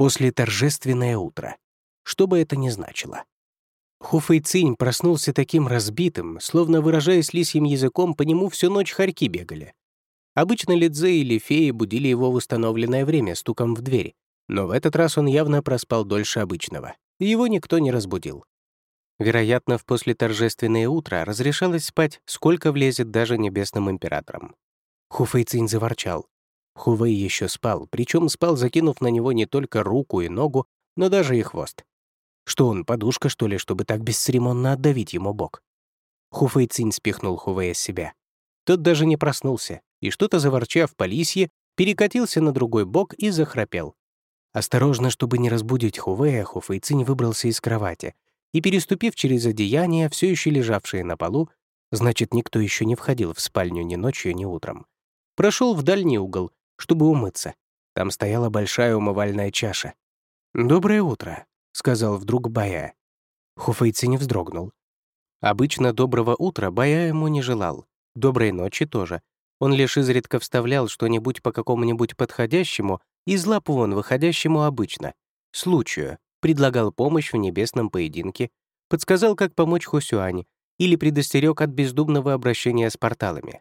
После торжественное утро. Что бы это ни значило. Хуфэйцинь проснулся таким разбитым, словно, выражаясь лисьим языком, по нему всю ночь хорьки бегали. Обычно Лидзе или феи будили его в установленное время стуком в дверь, но в этот раз он явно проспал дольше обычного, и его никто не разбудил. Вероятно, в послеторжественное утро разрешалось спать, сколько влезет даже небесным императорам. Хуфэйцин заворчал. Хувей еще спал, причем спал, закинув на него не только руку и ногу, но даже и хвост. Что он, подушка, что ли, чтобы так бесцеремонно отдавить ему бок? Хуфэйцин спихнул Хувея с себя. Тот даже не проснулся, и что-то заворчав по лисье, перекатился на другой бок и захрапел. Осторожно, чтобы не разбудить Хувея, Хуфэйцин выбрался из кровати — и, переступив через одеяния, все еще лежавшие на полу, значит, никто еще не входил в спальню ни ночью, ни утром, прошел в дальний угол, чтобы умыться. Там стояла большая умывальная чаша. «Доброе утро», — сказал вдруг Бая. Хуфейци не вздрогнул. Обычно доброго утра Бая ему не желал, доброй ночи тоже. Он лишь изредка вставлял что-нибудь по какому-нибудь подходящему, из лап вон выходящему обычно, случаю, предлагал помощь в небесном поединке, подсказал, как помочь Хосюань, или предостерег от бездумного обращения с порталами.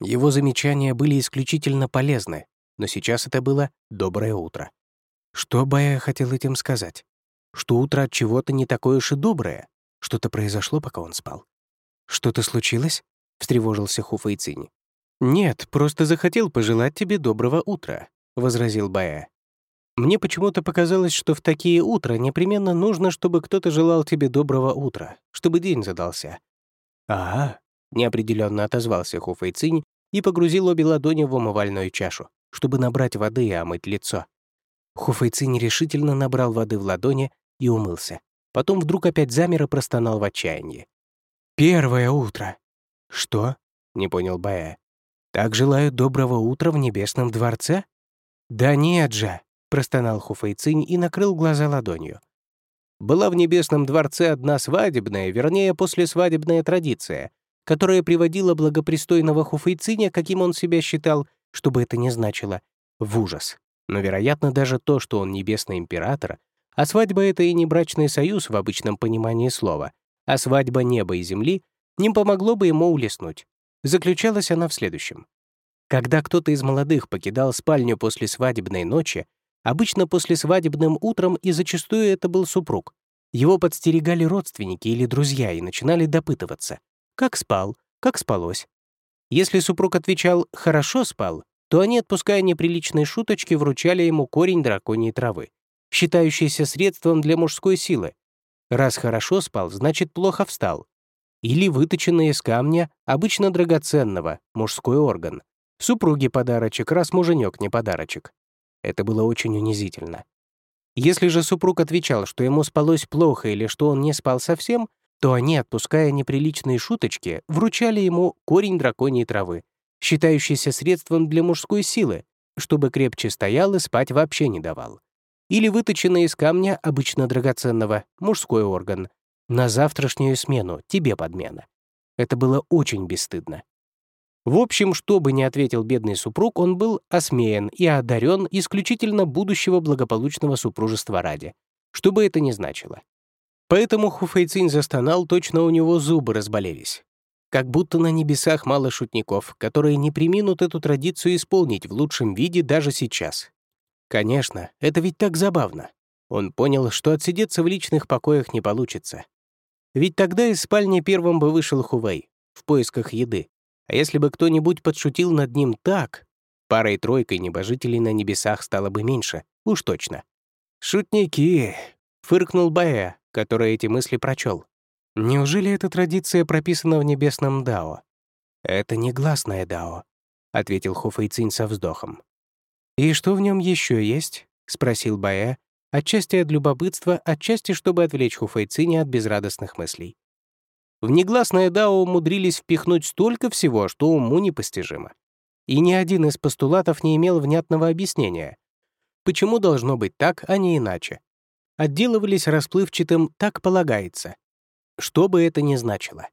Его замечания были исключительно полезны, но сейчас это было «доброе утро». Что Бая хотел этим сказать? Что утро от чего-то не такое уж и доброе? Что-то произошло, пока он спал? «Что-то случилось?» — встревожился Хуфа. «Нет, просто захотел пожелать тебе доброго утра», — возразил Бая. Мне почему-то показалось, что в такие утра непременно нужно, чтобы кто-то желал тебе доброго утра, чтобы день задался. «Ага», — неопределенно отозвался Хуфэйцинь и погрузил обе ладони в умывальную чашу, чтобы набрать воды и омыть лицо. Хуфэйцинь решительно набрал воды в ладони и умылся. Потом вдруг опять замер и простонал в отчаянии. «Первое утро!» «Что?» — не понял Бая. «Так желают доброго утра в небесном дворце?» «Да нет же!» простонал Хуфэйцинь и накрыл глаза ладонью. Была в Небесном дворце одна свадебная, вернее, послесвадебная традиция, которая приводила благопристойного Хуфэйциня, каким он себя считал, чтобы это не значило, в ужас. Но, вероятно, даже то, что он небесный император, а свадьба — это и не брачный союз в обычном понимании слова, а свадьба неба и земли, не помогло бы ему улеснуть. Заключалась она в следующем. Когда кто-то из молодых покидал спальню после свадебной ночи, Обычно после свадебным утром и зачастую это был супруг. Его подстерегали родственники или друзья и начинали допытываться. Как спал? Как спалось? Если супруг отвечал «хорошо спал», то они, отпуская неприличные шуточки, вручали ему корень драконьей травы, считающийся средством для мужской силы. Раз хорошо спал, значит, плохо встал. Или выточенный из камня, обычно драгоценного, мужской орган. Супруге подарочек, раз муженек не подарочек. Это было очень унизительно. Если же супруг отвечал, что ему спалось плохо или что он не спал совсем, то они, отпуская неприличные шуточки, вручали ему корень драконьей травы, считающийся средством для мужской силы, чтобы крепче стоял и спать вообще не давал. Или выточенный из камня, обычно драгоценного, мужской орган. На завтрашнюю смену, тебе подмена. Это было очень бесстыдно. В общем, что бы ни ответил бедный супруг, он был осмеян и одарен исключительно будущего благополучного супружества ради, что бы это ни значило. Поэтому Хуфэйцин застонал, точно у него зубы разболелись. Как будто на небесах мало шутников, которые не приминут эту традицию исполнить в лучшем виде даже сейчас. Конечно, это ведь так забавно. Он понял, что отсидеться в личных покоях не получится. Ведь тогда из спальни первым бы вышел Хувей в поисках еды, а если бы кто-нибудь подшутил над ним так, парой-тройкой небожителей на небесах стало бы меньше, уж точно. «Шутники!» — фыркнул Баэ, который эти мысли прочел. «Неужели эта традиция прописана в небесном Дао?» «Это негласное Дао», — ответил Хуфэйцин со вздохом. «И что в нем еще есть?» — спросил Баэ, отчасти от любопытства, отчасти, чтобы отвлечь Хуфэйциня от безрадостных мыслей. В негласное дао умудрились впихнуть столько всего, что уму непостижимо. И ни один из постулатов не имел внятного объяснения. Почему должно быть так, а не иначе? Отделывались расплывчатым «так полагается». Что бы это ни значило.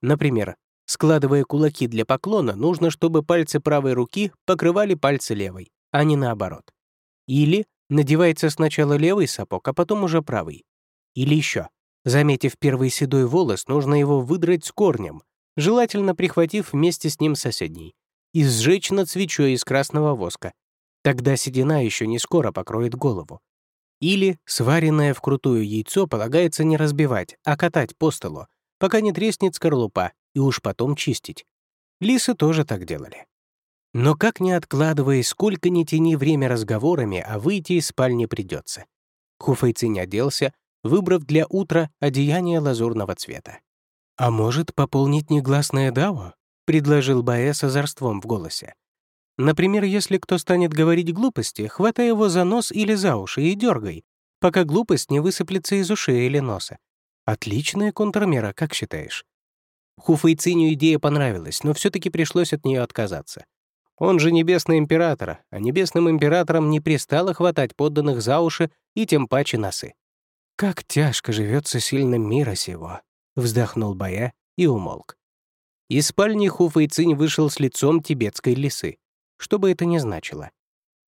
Например, складывая кулаки для поклона, нужно, чтобы пальцы правой руки покрывали пальцы левой, а не наоборот. Или Надевается сначала левый сапог, а потом уже правый. Или еще. Заметив первый седой волос, нужно его выдрать с корнем, желательно прихватив вместе с ним соседний, и сжечь над свечой из красного воска. Тогда седина еще не скоро покроет голову. Или сваренное вкрутую яйцо полагается не разбивать, а катать по столу, пока не треснет скорлупа, и уж потом чистить. Лисы тоже так делали. Но как не откладывая, сколько ни тяни время разговорами, а выйти из спальни придется. Хуфейцинь оделся, выбрав для утра одеяние лазурного цвета. «А может, пополнить негласное дао?» — предложил Баэ с озорством в голосе. «Например, если кто станет говорить глупости, хватай его за нос или за уши и дергай, пока глупость не высыплется из ушей или носа. Отличная контрмера, как считаешь?» Хуфэйциню идея понравилась, но все таки пришлось от нее отказаться. Он же небесный император, а небесным императорам не пристало хватать подданных за уши и тем паче носы. «Как тяжко живется сильным мира сего», — вздохнул Бая и умолк. Из спальни Хуфэйцинь вышел с лицом тибетской лисы. Что бы это ни значило.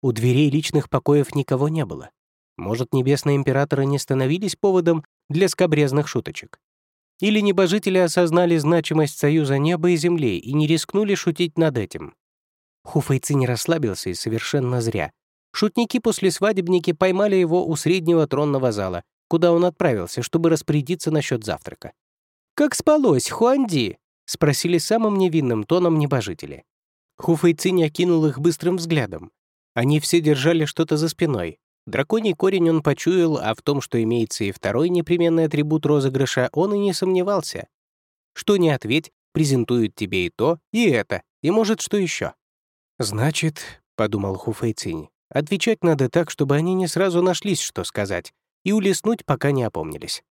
У дверей личных покоев никого не было. Может, небесные императоры не становились поводом для скобрезных шуточек? Или небожители осознали значимость союза неба и земли и не рискнули шутить над этим? Хуфайци не расслабился и совершенно зря. Шутники-послесвадебники поймали его у среднего тронного зала, куда он отправился, чтобы распорядиться насчет завтрака. «Как спалось, Хуанди?» — спросили самым невинным тоном небожители. Хуфайцинь окинул их быстрым взглядом. Они все держали что-то за спиной, Драконий корень он почуял, а в том, что имеется и второй непременный атрибут розыгрыша, он и не сомневался. Что не ответь, презентуют тебе и то, и это, и может, что еще. «Значит», — подумал Хуфэйцинь, «отвечать надо так, чтобы они не сразу нашлись, что сказать, и улеснуть, пока не опомнились».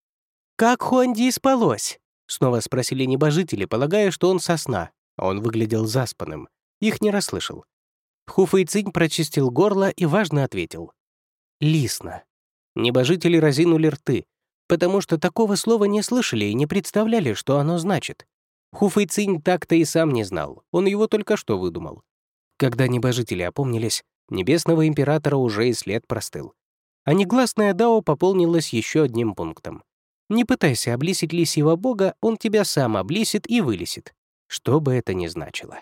«Как Хуанди спалось?» — снова спросили небожители, полагая, что он сосна. Он выглядел заспанным. Их не расслышал. Хуфэйцинь прочистил горло и важно ответил. Лисно. Небожители разинули рты, потому что такого слова не слышали и не представляли, что оно значит. Хуфэйцинь так-то и сам не знал, он его только что выдумал. Когда небожители опомнились, небесного императора уже и след простыл. А негласное дао пополнилось еще одним пунктом. Не пытайся облисить лисьего бога, он тебя сам облисит и вылесит, что бы это ни значило.